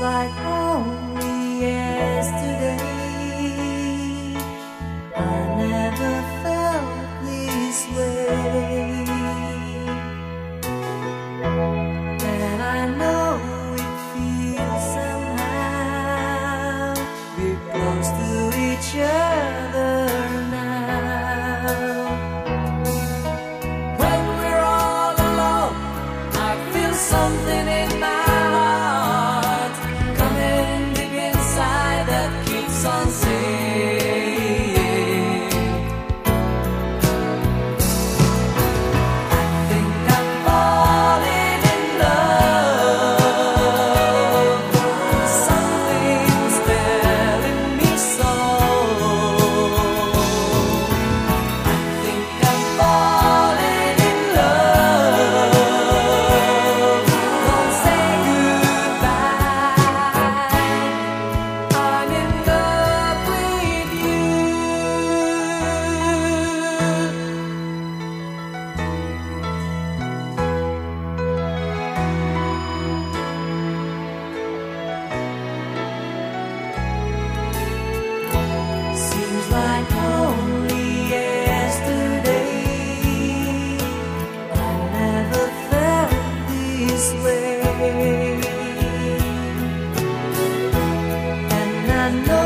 like only yesterday. no